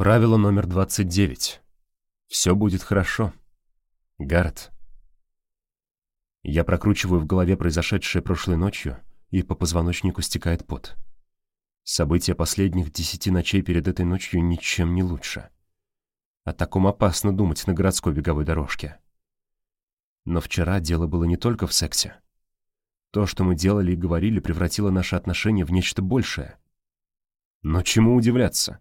Правило номер 29. Все будет хорошо. Гаррет. Я прокручиваю в голове произошедшее прошлой ночью, и по позвоночнику стекает пот. События последних десяти ночей перед этой ночью ничем не лучше. О таком опасно думать на городской беговой дорожке. Но вчера дело было не только в сексе. То, что мы делали и говорили, превратило наши отношения в нечто большее. Но чему удивляться?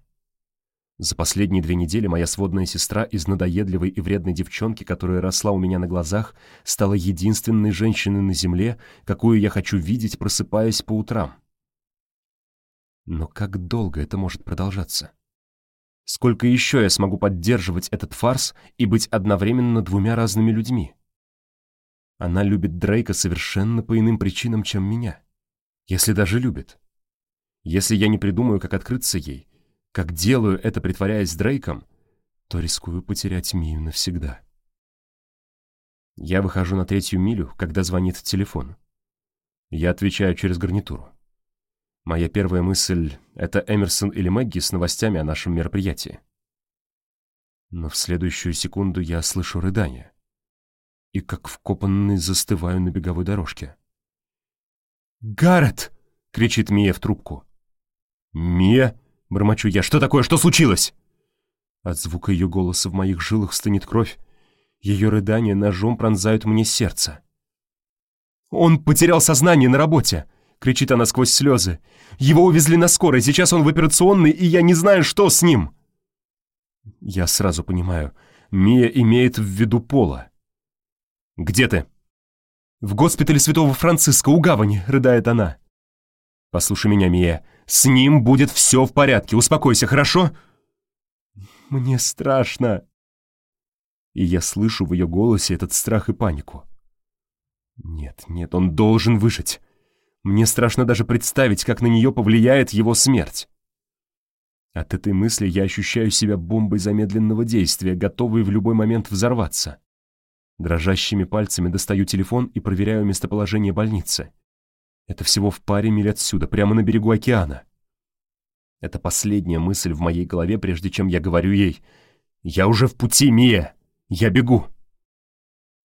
За последние две недели моя сводная сестра из надоедливой и вредной девчонки, которая росла у меня на глазах, стала единственной женщиной на земле, какую я хочу видеть, просыпаясь по утрам. Но как долго это может продолжаться? Сколько еще я смогу поддерживать этот фарс и быть одновременно двумя разными людьми? Она любит Дрейка совершенно по иным причинам, чем меня. Если даже любит. Если я не придумаю, как открыться ей, как делаю это, притворяясь Дрейком, то рискую потерять Мию навсегда. Я выхожу на третью милю, когда звонит телефон. Я отвечаю через гарнитуру. Моя первая мысль — это Эмерсон или Мэгги с новостями о нашем мероприятии. Но в следующую секунду я слышу рыдание. И как вкопанный застываю на беговой дорожке. «Гаррет!» — кричит Мия в трубку. «Мия?» Бормочу я. «Что такое? Что случилось?» От звука ее голоса в моих жилах стынет кровь. Ее рыдания ножом пронзают мне сердце. «Он потерял сознание на работе!» — кричит она сквозь слезы. «Его увезли на скорой, сейчас он в операционной, и я не знаю, что с ним!» Я сразу понимаю, Мия имеет в виду Пола. «Где ты?» «В госпитале Святого Франциска у гавани», — рыдает она. «Послушай меня, Мия, с ним будет все в порядке, успокойся, хорошо?» «Мне страшно». И я слышу в ее голосе этот страх и панику. «Нет, нет, он должен выжить. Мне страшно даже представить, как на нее повлияет его смерть». От этой мысли я ощущаю себя бомбой замедленного действия, готовой в любой момент взорваться. Дрожащими пальцами достаю телефон и проверяю местоположение больницы. Это всего в паре миль отсюда, прямо на берегу океана. Это последняя мысль в моей голове, прежде чем я говорю ей «Я уже в пути, Мия! Я бегу!»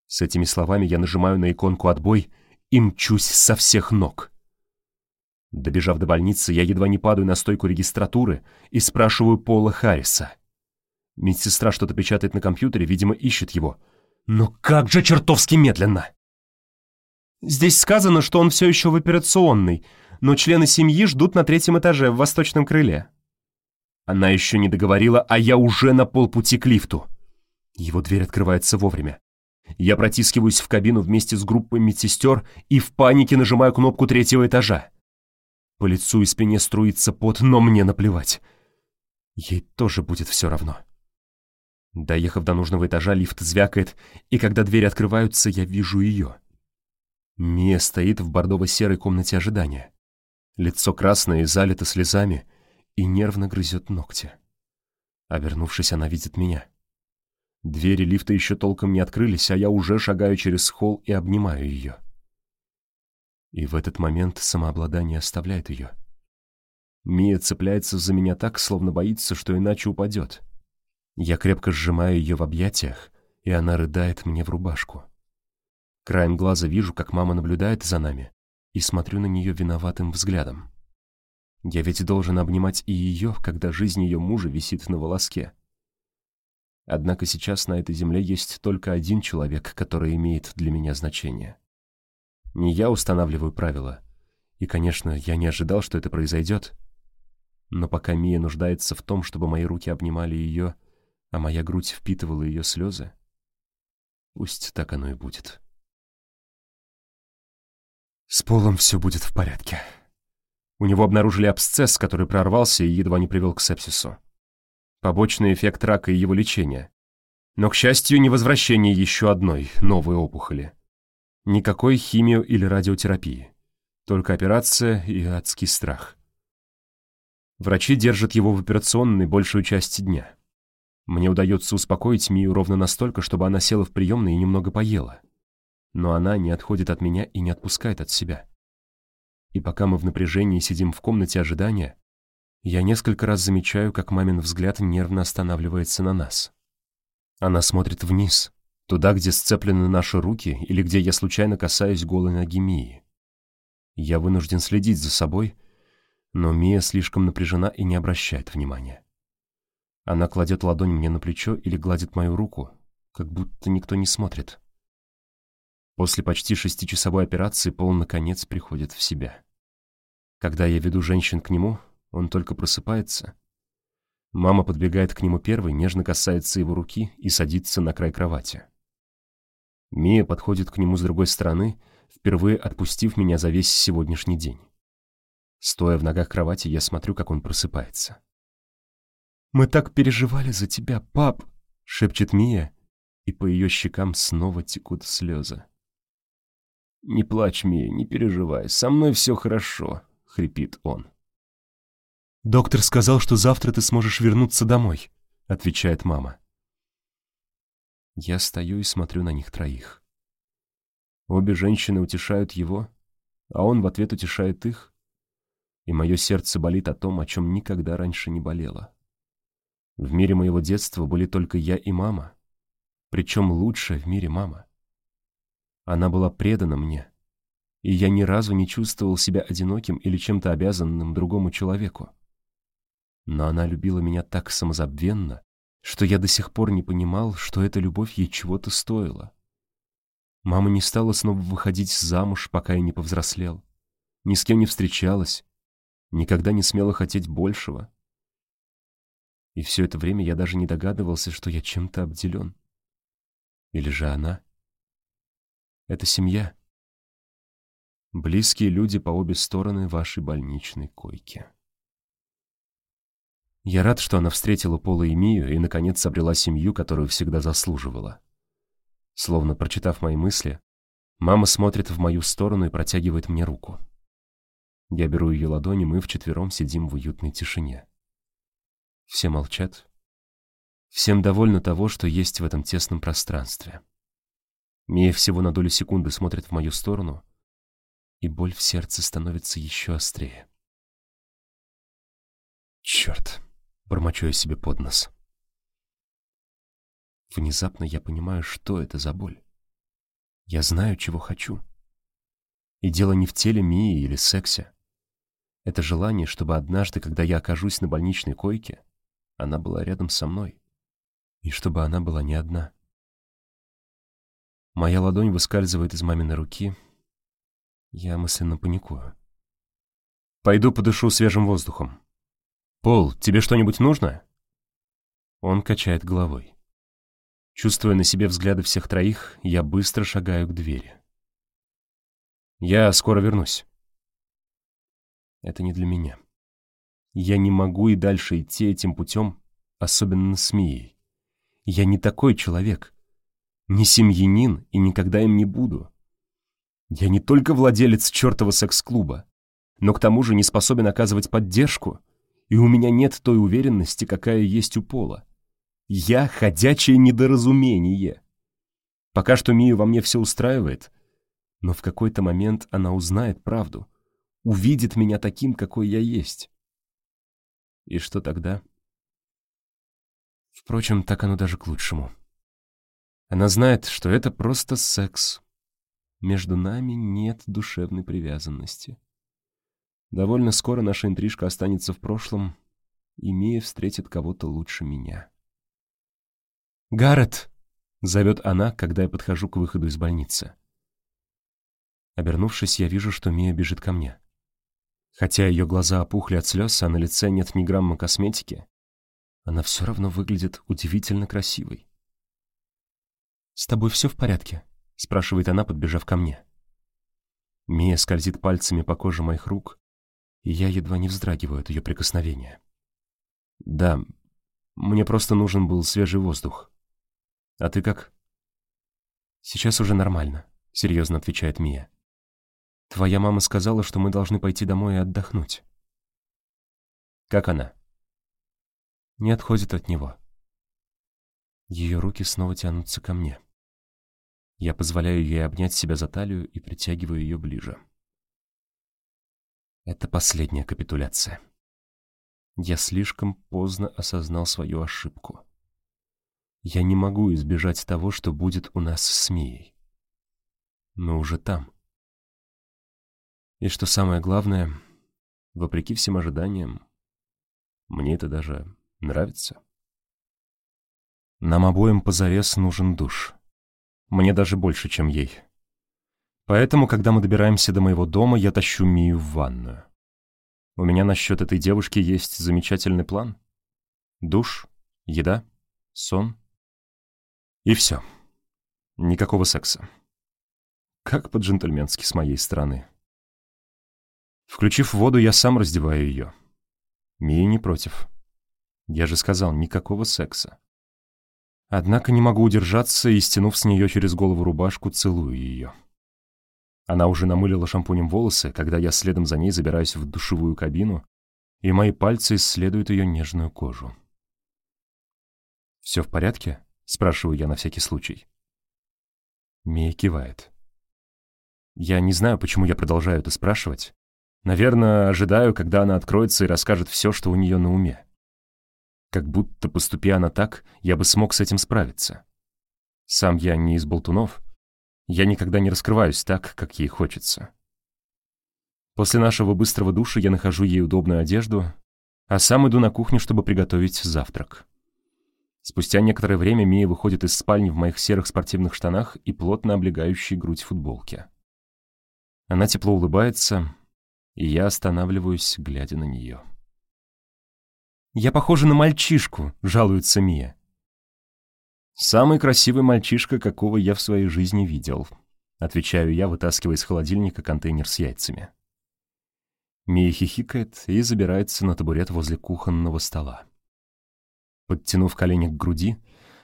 С этими словами я нажимаю на иконку «Отбой» и мчусь со всех ног. Добежав до больницы, я едва не падаю на стойку регистратуры и спрашиваю Пола Харриса. Медсестра что-то печатает на компьютере, видимо, ищет его. Но как же чертовски медленно! Здесь сказано, что он все еще в операционной, но члены семьи ждут на третьем этаже в восточном крыле. Она еще не договорила, а я уже на полпути к лифту. Его дверь открывается вовремя. Я протискиваюсь в кабину вместе с группой медсестер и в панике нажимаю кнопку третьего этажа. По лицу и спине струится пот, но мне наплевать. Ей тоже будет все равно. Доехав до нужного этажа, лифт звякает, и когда двери открываются, я вижу ее. Мия стоит в бордово-серой комнате ожидания. Лицо красное и залито слезами, и нервно грызет ногти. Обернувшись, она видит меня. Двери лифта еще толком не открылись, а я уже шагаю через холл и обнимаю ее. И в этот момент самообладание оставляет ее. Мия цепляется за меня так, словно боится, что иначе упадет. Я крепко сжимаю ее в объятиях, и она рыдает мне в рубашку. Краем глаза вижу, как мама наблюдает за нами, и смотрю на нее виноватым взглядом. Я ведь должен обнимать и ее, когда жизнь ее мужа висит на волоске. Однако сейчас на этой земле есть только один человек, который имеет для меня значение. Не я устанавливаю правила, и, конечно, я не ожидал, что это произойдет. Но пока Мия нуждается в том, чтобы мои руки обнимали ее, а моя грудь впитывала ее слезы, пусть так оно и будет. С Полом все будет в порядке. У него обнаружили абсцесс, который прорвался и едва не привел к сепсису. Побочный эффект рака и его лечения. Но, к счастью, не возвращение еще одной, новой опухоли. Никакой химио- или радиотерапии. Только операция и адский страх. Врачи держат его в операционной большую часть дня. Мне удается успокоить Мию ровно настолько, чтобы она села в приемной и немного поела но она не отходит от меня и не отпускает от себя. И пока мы в напряжении сидим в комнате ожидания, Я несколько раз замечаю, как мамин взгляд нервно останавливается на нас. Она смотрит вниз, туда, где сцеплены наши руки или где я случайно касаюсь голой ноги Мии. Я вынужден следить за собой, но Мия слишком напряжена и не обращает внимания. Она кладет ладонь мне на плечо или гладит мою руку, как будто никто не смотрит. После почти шестичасовой операции Пол наконец приходит в себя. Когда я веду женщин к нему, он только просыпается. Мама подбегает к нему первой, нежно касается его руки и садится на край кровати. Мия подходит к нему с другой стороны, впервые отпустив меня за весь сегодняшний день. Стоя в ногах кровати, я смотрю, как он просыпается. «Мы так переживали за тебя, пап!» — шепчет Мия, и по ее щекам снова текут слезы. «Не плачь, Мия, не переживай, со мной все хорошо», — хрипит он. «Доктор сказал, что завтра ты сможешь вернуться домой», — отвечает мама. Я стою и смотрю на них троих. Обе женщины утешают его, а он в ответ утешает их, и мое сердце болит о том, о чем никогда раньше не болело. В мире моего детства были только я и мама, причем лучшая в мире мама. Она была предана мне, и я ни разу не чувствовал себя одиноким или чем-то обязанным другому человеку. Но она любила меня так самозабвенно, что я до сих пор не понимал, что эта любовь ей чего-то стоила. Мама не стала снова выходить замуж, пока я не повзрослел. Ни с кем не встречалась, никогда не смела хотеть большего. И все это время я даже не догадывался, что я чем-то обделен. Или же она? Это семья. Близкие люди по обе стороны вашей больничной койки. Я рад, что она встретила Пола и Мию и, наконец, обрела семью, которую всегда заслуживала. Словно прочитав мои мысли, мама смотрит в мою сторону и протягивает мне руку. Я беру ее ладони, мы вчетвером сидим в уютной тишине. Все молчат. Всем довольно того, что есть в этом тесном пространстве. Мия всего на долю секунды смотрит в мою сторону, и боль в сердце становится еще острее. Черт, бормочу я себе под нос. Внезапно я понимаю, что это за боль. Я знаю, чего хочу. И дело не в теле Мии или сексе. Это желание, чтобы однажды, когда я окажусь на больничной койке, она была рядом со мной. И чтобы она была не одна. Моя ладонь выскальзывает из маминой руки. Я мысленно паникую. «Пойду подышу свежим воздухом». «Пол, тебе что-нибудь нужно?» Он качает головой. Чувствуя на себе взгляды всех троих, я быстро шагаю к двери. «Я скоро вернусь». Это не для меня. Я не могу и дальше идти этим путем, особенно с Мией. Я не такой человек не семьянин и никогда им не буду. Я не только владелец чертова секс-клуба, но к тому же не способен оказывать поддержку, и у меня нет той уверенности, какая есть у Пола. Я ходячее недоразумение. Пока что Мию во мне все устраивает, но в какой-то момент она узнает правду, увидит меня таким, какой я есть. И что тогда? Впрочем, так оно даже к лучшему. Она знает, что это просто секс. Между нами нет душевной привязанности. Довольно скоро наша интрижка останется в прошлом, и Мия встретит кого-то лучше меня. «Гаррет!» — зовет она, когда я подхожу к выходу из больницы. Обернувшись, я вижу, что Мия бежит ко мне. Хотя ее глаза опухли от слез, а на лице нет ни грамма косметики, она все равно выглядит удивительно красивой. «С тобой все в порядке?» — спрашивает она, подбежав ко мне. Мия скользит пальцами по коже моих рук, и я едва не вздрагиваю от ее прикосновения. «Да, мне просто нужен был свежий воздух. А ты как?» «Сейчас уже нормально», — серьезно отвечает Мия. «Твоя мама сказала, что мы должны пойти домой и отдохнуть». «Как она?» «Не отходит от него». Ее руки снова тянутся ко мне. Я позволяю ей обнять себя за талию и притягиваю ее ближе. Это последняя капитуляция. Я слишком поздно осознал свою ошибку. Я не могу избежать того, что будет у нас с Мией. Но уже там. И что самое главное, вопреки всем ожиданиям, мне это даже нравится. Нам обоим позарез нужен душ. Мне даже больше, чем ей. Поэтому, когда мы добираемся до моего дома, я тащу Мию в ванную. У меня насчет этой девушки есть замечательный план. Душ, еда, сон. И все. Никакого секса. Как по-джентльменски с моей стороны. Включив воду, я сам раздеваю ее. Мия не против. Я же сказал, никакого секса. Однако не могу удержаться и, стянув с нее через голову рубашку, целую ее. Она уже намылила шампунем волосы, когда я следом за ней забираюсь в душевую кабину, и мои пальцы исследуют ее нежную кожу. «Все в порядке?» — спрашиваю я на всякий случай. Мия кивает. Я не знаю, почему я продолжаю это спрашивать. Наверное, ожидаю, когда она откроется и расскажет все, что у нее на уме. Как будто, поступи она так, я бы смог с этим справиться. Сам я не из болтунов. Я никогда не раскрываюсь так, как ей хочется. После нашего быстрого душа я нахожу ей удобную одежду, а сам иду на кухню, чтобы приготовить завтрак. Спустя некоторое время Мия выходит из спальни в моих серых спортивных штанах и плотно облегающей грудь футболке. Она тепло улыбается, и я останавливаюсь, глядя на нее. «Я похожа на мальчишку», — жалуется Мия. «Самый красивый мальчишка, какого я в своей жизни видел», — отвечаю я, вытаскивая из холодильника контейнер с яйцами. Мия хихикает и забирается на табурет возле кухонного стола. Подтянув колени к груди,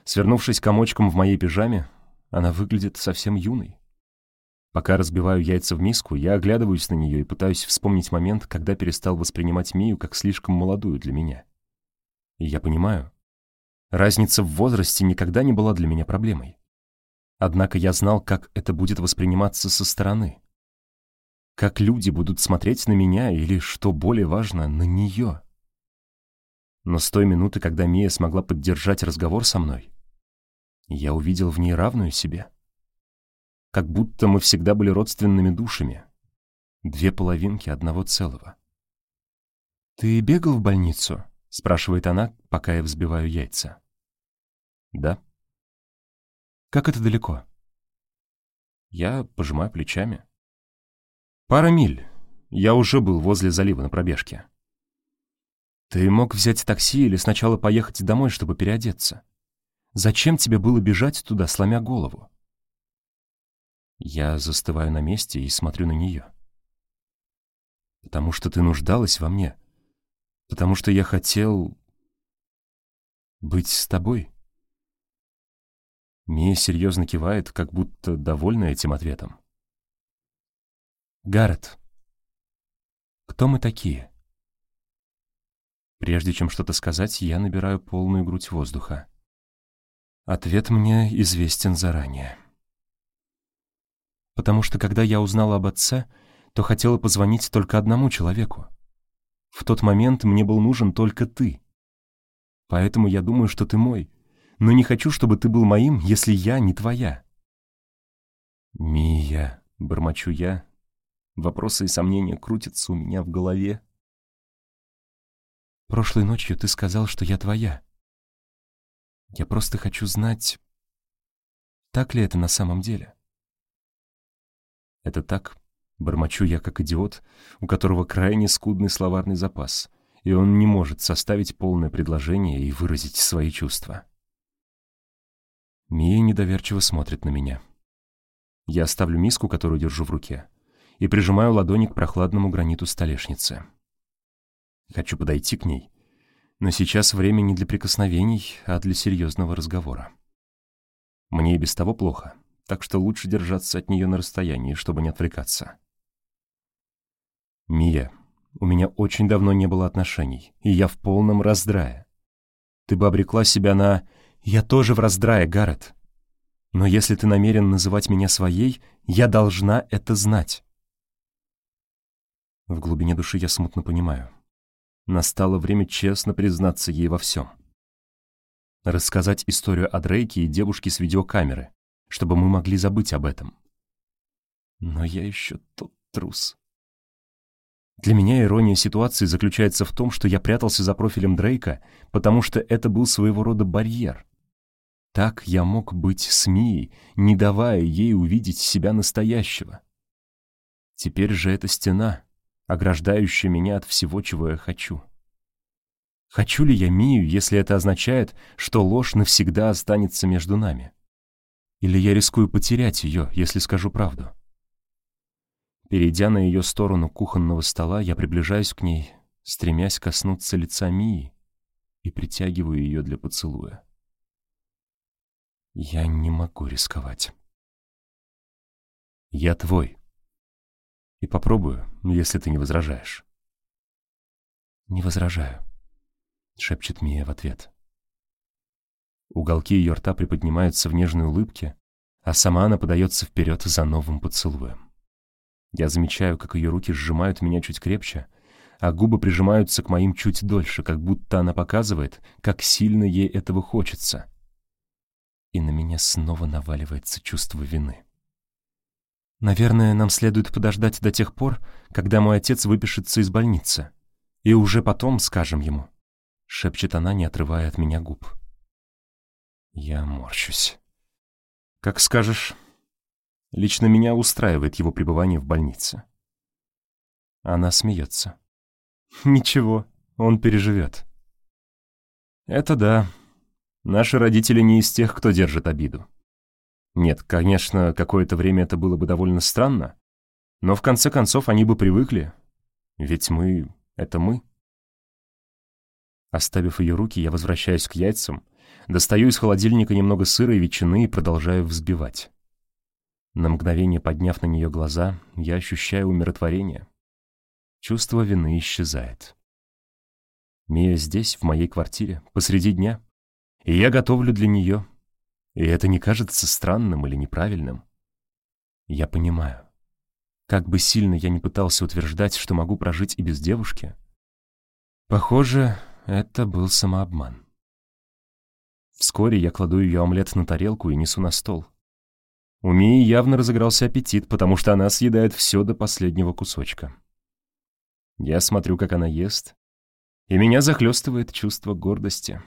свернувшись комочком в моей пижаме, она выглядит совсем юной. Пока разбиваю яйца в миску, я оглядываюсь на нее и пытаюсь вспомнить момент, когда перестал воспринимать Мию как слишком молодую для меня. Я понимаю, разница в возрасте никогда не была для меня проблемой. Однако я знал, как это будет восприниматься со стороны. Как люди будут смотреть на меня или, что более важно, на нее. Но с той минуты, когда Мия смогла поддержать разговор со мной, я увидел в ней равную себе. Как будто мы всегда были родственными душами. Две половинки одного целого. «Ты бегал в больницу?» — спрашивает она, пока я взбиваю яйца. «Да». «Как это далеко?» Я пожимаю плечами. «Пара миль. Я уже был возле залива на пробежке». «Ты мог взять такси или сначала поехать домой, чтобы переодеться? Зачем тебе было бежать туда, сломя голову?» Я застываю на месте и смотрю на нее. «Потому что ты нуждалась во мне», потому что я хотел быть с тобой. Мия серьезно кивает, как будто довольна этим ответом. Гаррет, кто мы такие? Прежде чем что-то сказать, я набираю полную грудь воздуха. Ответ мне известен заранее. Потому что когда я узнала об отце, то хотела позвонить только одному человеку — в тот момент мне был нужен только ты. Поэтому я думаю, что ты мой, но не хочу, чтобы ты был моим, если я не твоя. «Мия», — бормочу я, вопросы и сомнения крутятся у меня в голове. «Прошлой ночью ты сказал, что я твоя. Я просто хочу знать, так ли это на самом деле?» «Это так?» Бормочу я как идиот, у которого крайне скудный словарный запас, и он не может составить полное предложение и выразить свои чувства. Мия недоверчиво смотрит на меня. Я оставлю миску, которую держу в руке, и прижимаю ладони к прохладному граниту столешницы. Хочу подойти к ней, но сейчас время не для прикосновений, а для серьезного разговора. Мне и без того плохо, так что лучше держаться от нее на расстоянии, чтобы не отвлекаться. «Мия, у меня очень давно не было отношений, и я в полном раздрае. Ты бы обрекла себя на... Я тоже в раздрае, Гаррет. Но если ты намерен называть меня своей, я должна это знать». В глубине души я смутно понимаю. Настало время честно признаться ей во всем. Рассказать историю о Дрейке и девушке с видеокамеры, чтобы мы могли забыть об этом. Но я еще тот трус. Для меня ирония ситуации заключается в том, что я прятался за профилем Дрейка, потому что это был своего рода барьер. Так я мог быть с Мией, не давая ей увидеть себя настоящего. Теперь же это стена, ограждающая меня от всего, чего я хочу. Хочу ли я Мию, если это означает, что ложь навсегда останется между нами? Или я рискую потерять ее, если скажу правду? Перейдя на ее сторону кухонного стола, я приближаюсь к ней, стремясь коснуться лица Мии и притягиваю ее для поцелуя. Я не могу рисковать. Я твой. И попробую, если ты не возражаешь. Не возражаю, шепчет Мия в ответ. Уголки ее рта приподнимаются в нежной улыбке, а сама она подается вперед за новым поцелуем. Я замечаю, как ее руки сжимают меня чуть крепче, а губы прижимаются к моим чуть дольше, как будто она показывает, как сильно ей этого хочется. И на меня снова наваливается чувство вины. Наверное, нам следует подождать до тех пор, когда мой отец выпишется из больницы. И уже потом скажем ему. Шепчет она, не отрывая от меня губ. Я морщусь. Как скажешь. Лично меня устраивает его пребывание в больнице. Она смеется. Ничего, он переживет. Это да. Наши родители не из тех, кто держит обиду. Нет, конечно, какое-то время это было бы довольно странно, но в конце концов они бы привыкли, ведь мы — это мы. Оставив ее руки, я возвращаюсь к яйцам, достаю из холодильника немного сыра и ветчины и продолжаю взбивать. На мгновение подняв на нее глаза, я ощущаю умиротворение. Чувство вины исчезает. Мия здесь, в моей квартире, посреди дня, и я готовлю для нее. И это не кажется странным или неправильным. Я понимаю. Как бы сильно я не пытался утверждать, что могу прожить и без девушки, похоже, это был самообман. Вскоре я кладу ее омлет на тарелку и несу на стол. У Мии явно разыгрался аппетит, потому что она съедает все до последнего кусочка. Я смотрю, как она ест, и меня захлестывает чувство гордости.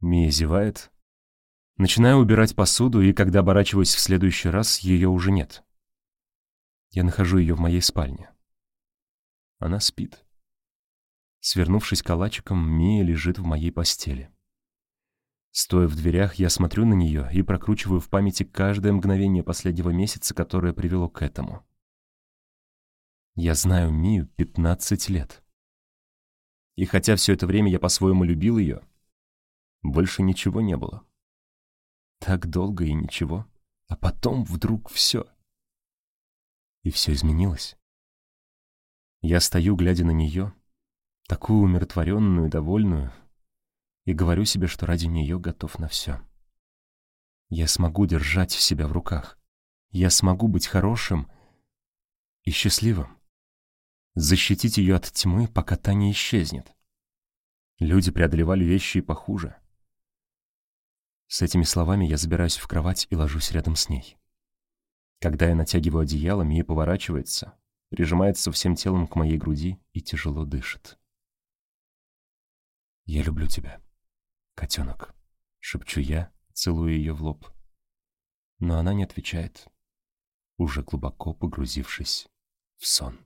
Мия зевает. Начинаю убирать посуду, и когда оборачиваюсь в следующий раз, ее уже нет. Я нахожу ее в моей спальне. Она спит. Свернувшись калачиком, Мия лежит в моей постели. Стоя в дверях, я смотрю на нее и прокручиваю в памяти каждое мгновение последнего месяца, которое привело к этому. Я знаю Мию 15 лет. И хотя все это время я по-своему любил ее, больше ничего не было. Так долго и ничего, а потом вдруг все. И все изменилось. Я стою, глядя на нее, такую умиротворенную довольную, и говорю себе, что ради нее готов на все. Я смогу держать себя в руках. Я смогу быть хорошим и счастливым. Защитить ее от тьмы, пока та не исчезнет. Люди преодолевали вещи и похуже. С этими словами я забираюсь в кровать и ложусь рядом с ней. Когда я натягиваю одеяло, Мия поворачивается, прижимается всем телом к моей груди и тяжело дышит. «Я люблю тебя», «Котенок», — шепчу я, целуя ее в лоб. Но она не отвечает, уже глубоко погрузившись в сон.